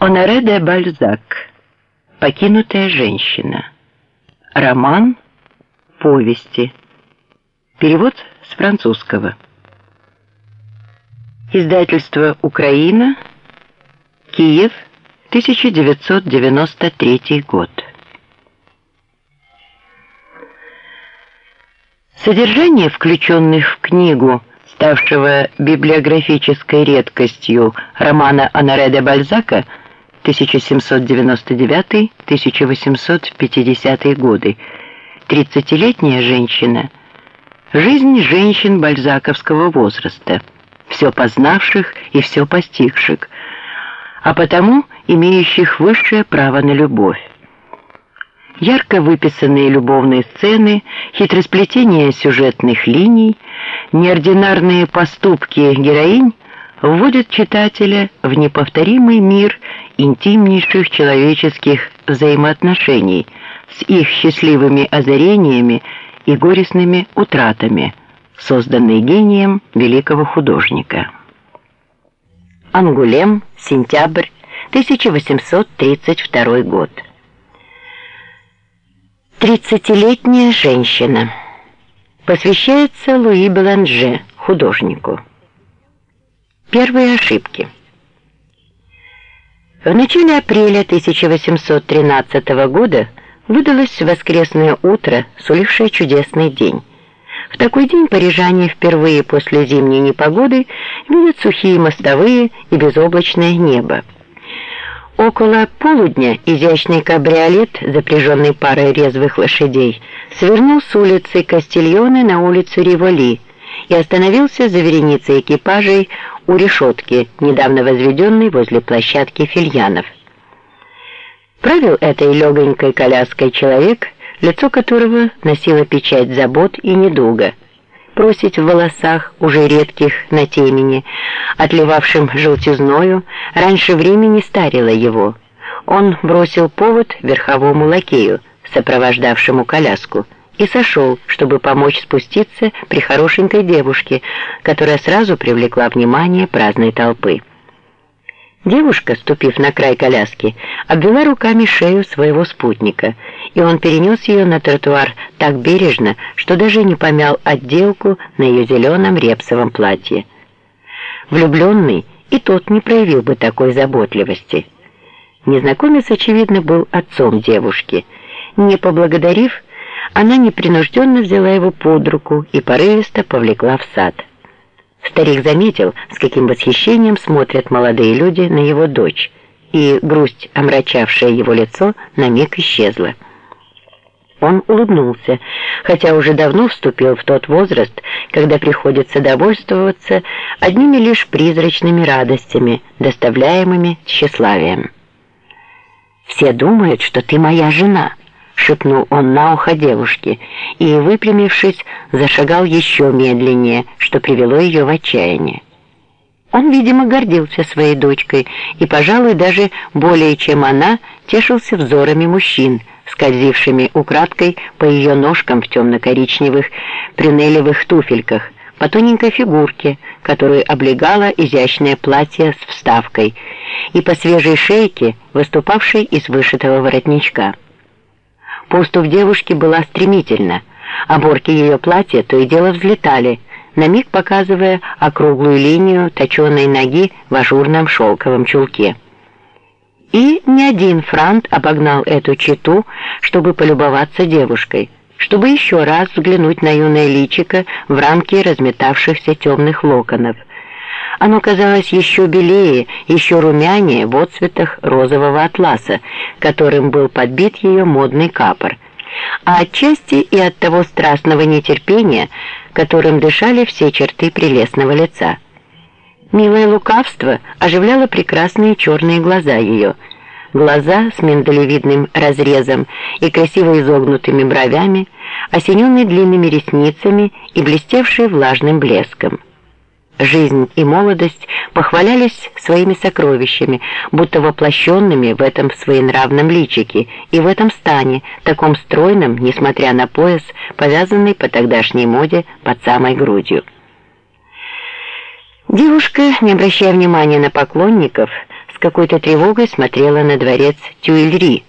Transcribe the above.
Оноре де Бальзак. Покинутая женщина. Роман. Повести. Перевод с французского. Издательство «Украина», Киев, 1993 год. Содержание, включенных в книгу, ставшего библиографической редкостью романа Анаре де Бальзака 1799-1850 годы, «Тридцатилетняя женщина», жизнь женщин бальзаковского возраста, все познавших и все постигших, а потому имеющих высшее право на любовь. Ярко выписанные любовные сцены, хитросплетение сюжетных линий, неординарные поступки героинь вводят читателя в неповторимый мир интимнейших человеческих взаимоотношений с их счастливыми озарениями и горестными утратами, созданные гением великого художника. Ангулем, сентябрь 1832 год. Тридцатилетняя женщина. Посвящается Луи Беланже, художнику. Первые ошибки. В начале апреля 1813 года выдалось воскресное утро, сулившее чудесный день. В такой день парижане впервые после зимней непогоды видят сухие мостовые и безоблачное небо. Около полудня изящный кабриолет, запряженный парой резвых лошадей, свернул с улицы Кастильоне на улицу Риволи и остановился за вереницей экипажей у решетки, недавно возведенной возле площадки Фильянов. Правил этой легонькой коляской человек, лицо которого носило печать забот и недуга – просить в волосах, уже редких на темени, отливавшим желтизною, раньше времени старило его. Он бросил повод верховому лакею, сопровождавшему коляску, и сошел, чтобы помочь спуститься при хорошенькой девушке, которая сразу привлекла внимание праздной толпы. Девушка, ступив на край коляски, обвела руками шею своего спутника, и он перенес ее на тротуар так бережно, что даже не помял отделку на ее зеленом репсовом платье. Влюбленный и тот не проявил бы такой заботливости. Незнакомец, очевидно, был отцом девушки. Не поблагодарив, она непринужденно взяла его под руку и порывисто повлекла в сад. Старик заметил, с каким восхищением смотрят молодые люди на его дочь, и грусть, омрачавшая его лицо, на миг исчезла. Он улыбнулся, хотя уже давно вступил в тот возраст, когда приходится довольствоваться одними лишь призрачными радостями, доставляемыми тщеславием. «Все думают, что ты моя жена», шепнул он на ухо девушке и, выпрямившись, зашагал еще медленнее, что привело ее в отчаяние. Он, видимо, гордился своей дочкой и, пожалуй, даже более чем она, тешился взорами мужчин, скользившими украдкой по ее ножкам в темно-коричневых прюнелевых туфельках, по тоненькой фигурке, которую облегало изящное платье с вставкой, и по свежей шейке, выступавшей из вышитого воротничка. Поступ девушки была стремительна. Оборки ее платья то и дело взлетали, на миг показывая округлую линию точеной ноги в ажурном шелковом чулке. И ни один франт обогнал эту читу, чтобы полюбоваться девушкой, чтобы еще раз взглянуть на юное личико в рамке разметавшихся темных локонов. Оно казалось еще белее, еще румянее в отцветах розового атласа, которым был подбит ее модный капор, а отчасти и от того страстного нетерпения, которым дышали все черты прелестного лица. Милое лукавство оживляло прекрасные черные глаза ее, глаза с миндалевидным разрезом и красиво изогнутыми бровями, осененные длинными ресницами и блестевшие влажным блеском. Жизнь и молодость похвалялись своими сокровищами, будто воплощенными в этом своенравном личике и в этом стане, таком стройном, несмотря на пояс, повязанный по тогдашней моде под самой грудью. Девушка, не обращая внимания на поклонников, с какой-то тревогой смотрела на дворец Тюильри,